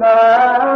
لا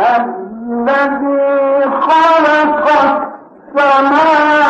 الذي خلق السماوات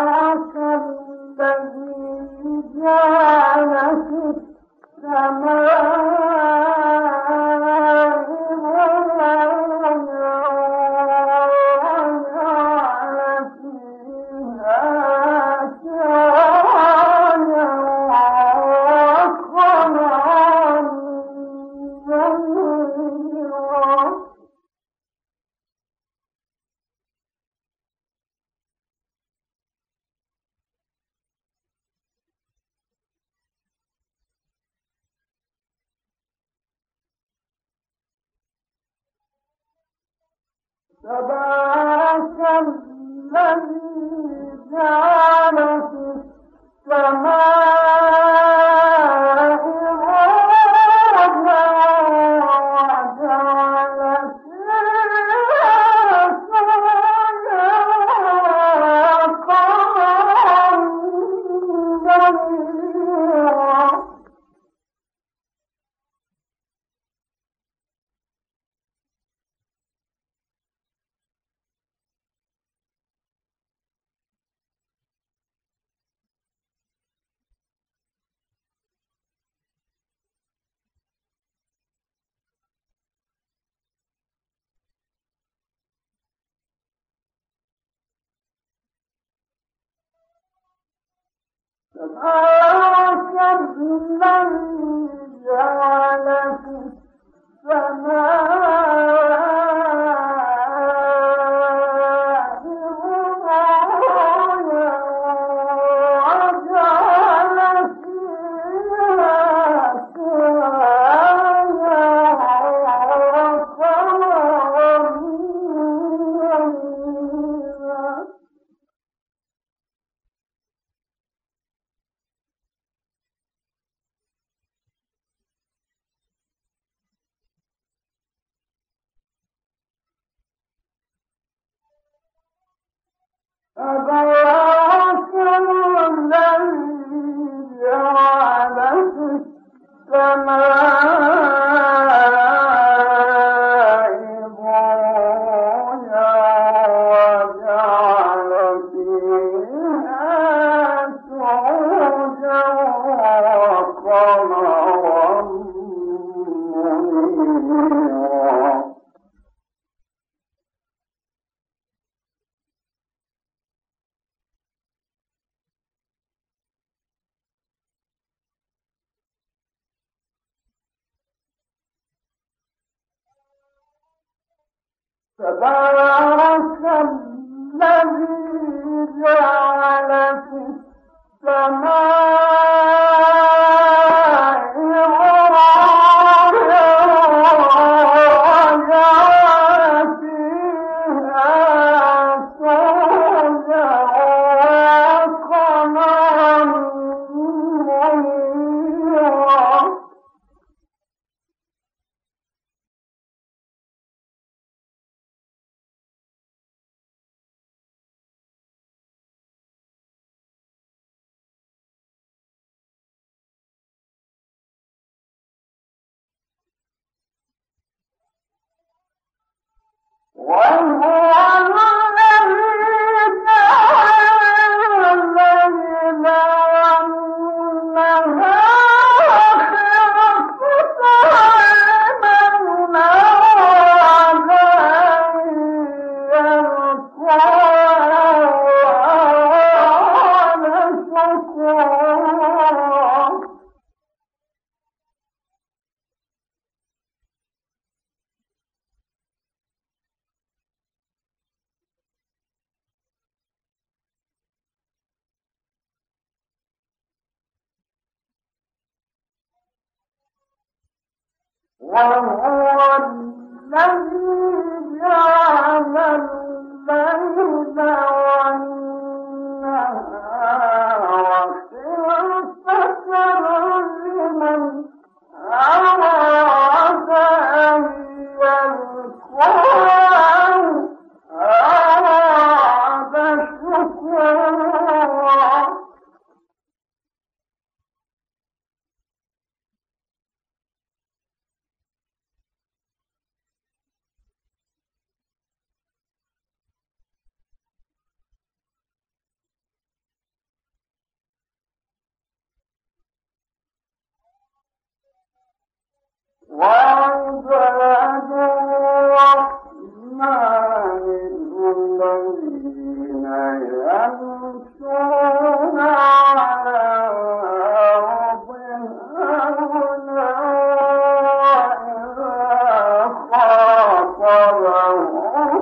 الذي جعل في السماء تبارك تبارك وهو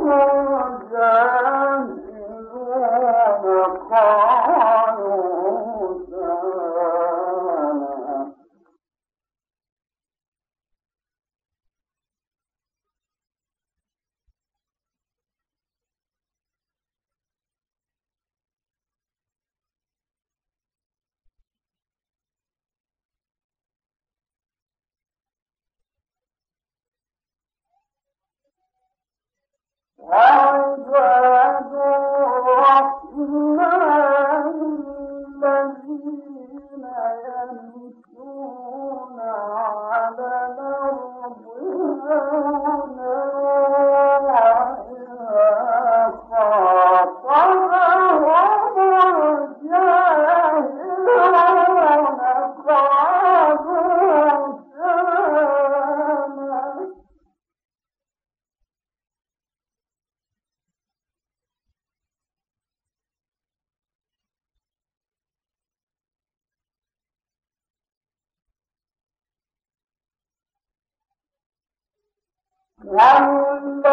Oh, وجاد ربي والذين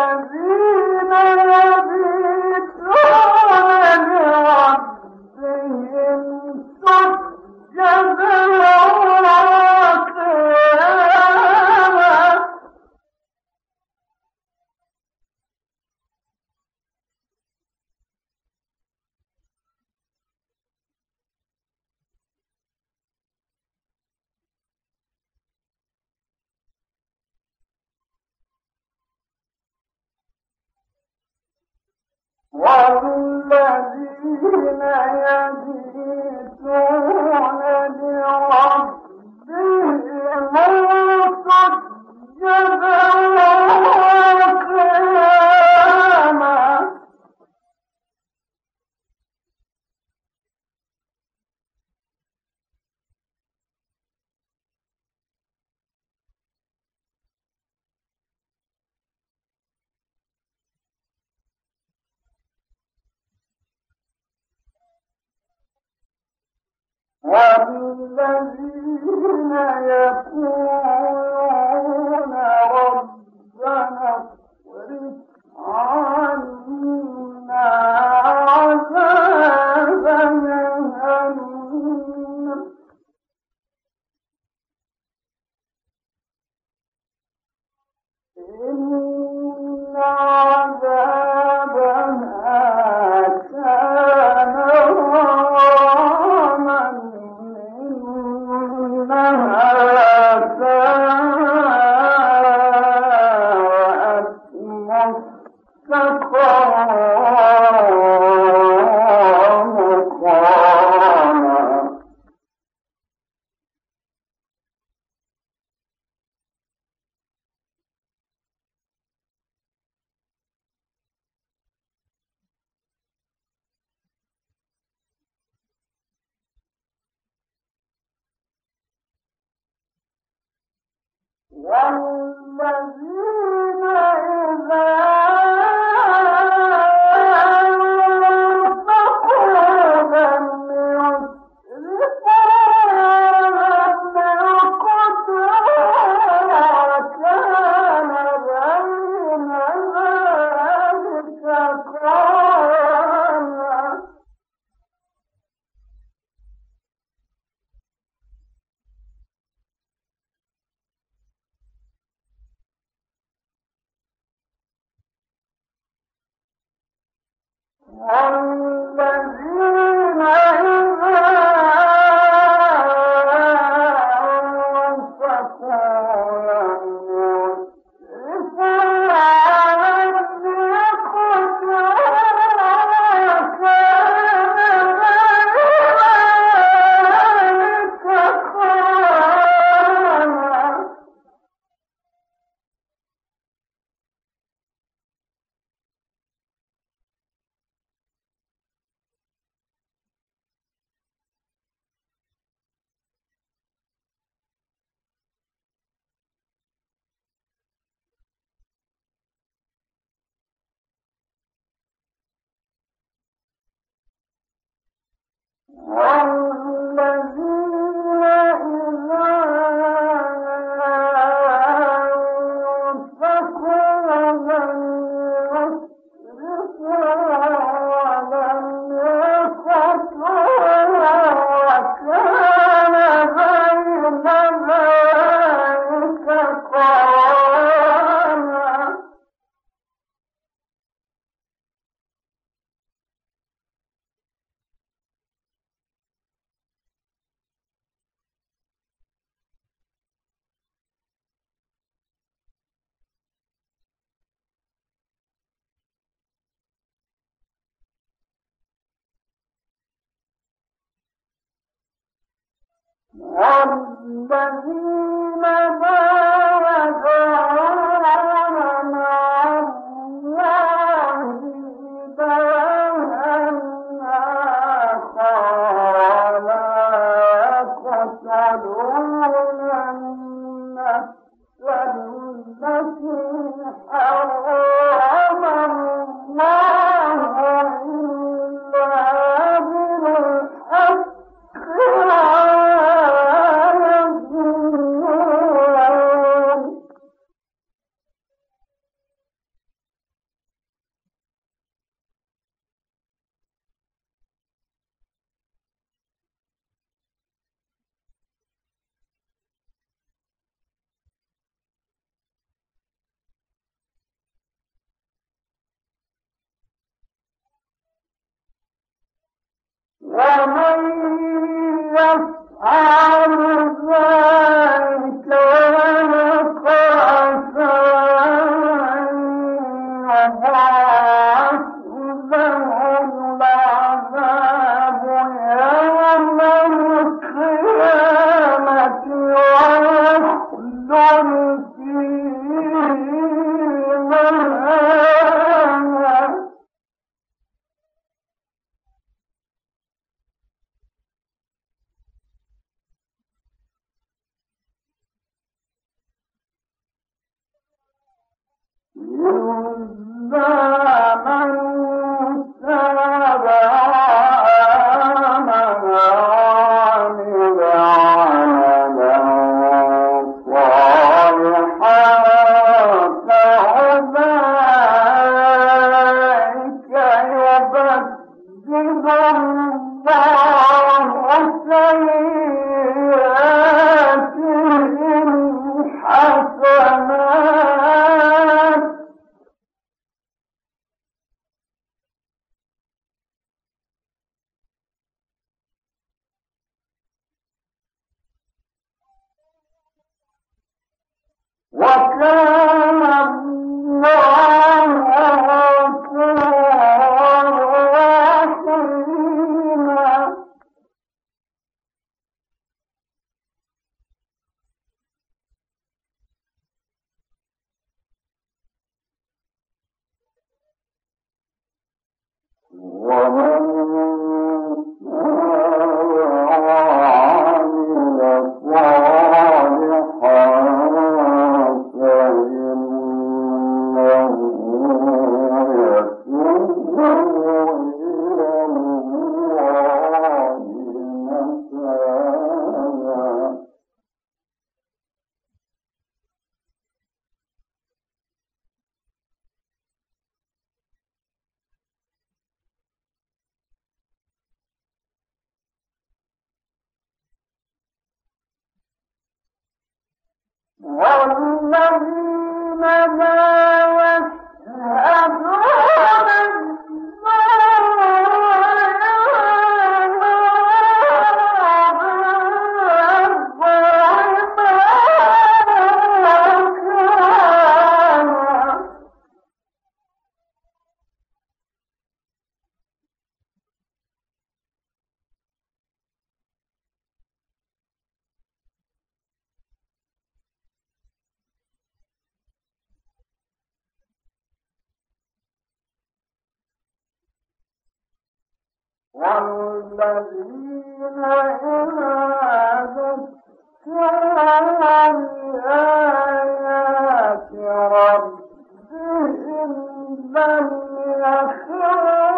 يبيتون أن one والذين باركوا والذين والذين إذا ذكروا بآيات ربهم لم يخروا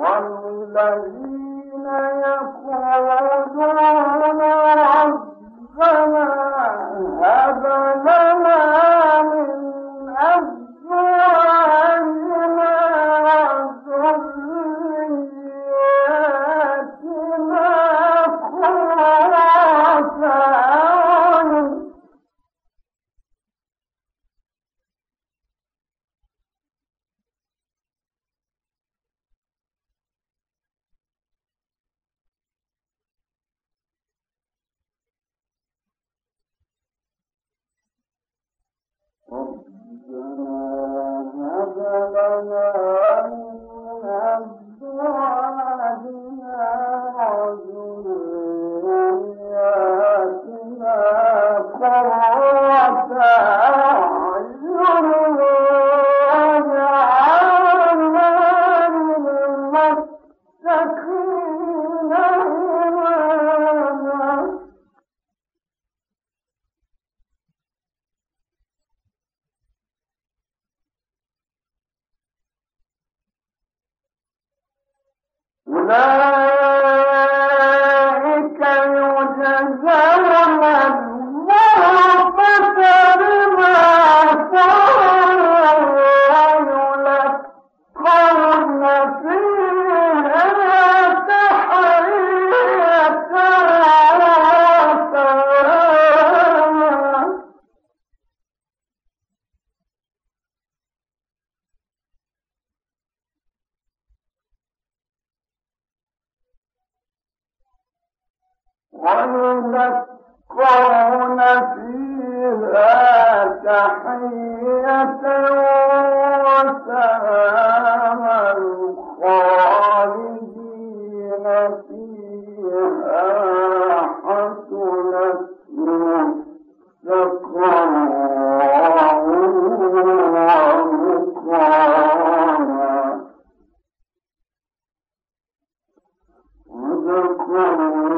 والذين يقولون ربنا هب لنا فلا ويلقون فيها تحية وسلاما خالدين فيها حسنت مستقرا. ومقاما